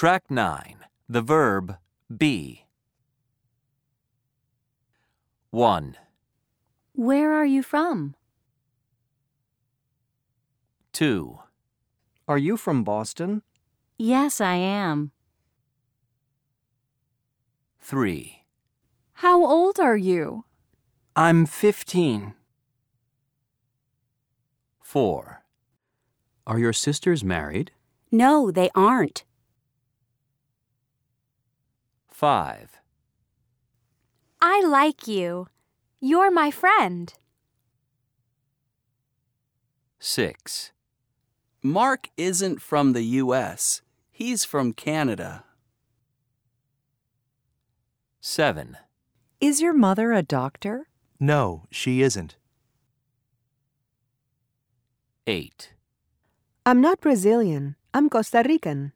Track 9. The verb be. 1, Where are you from? 2, Are you from Boston? Yes, I am. 3, How old are you? I'm 15. 4, Are your sisters married? No, they aren't. 5, I like you. You're my friend. 6, Mark isn't from the U.S., he's from Canada. 7, Is your mother a doctor? No, she isn't. 8, I'm not Brazilian. I'm Costa Rican.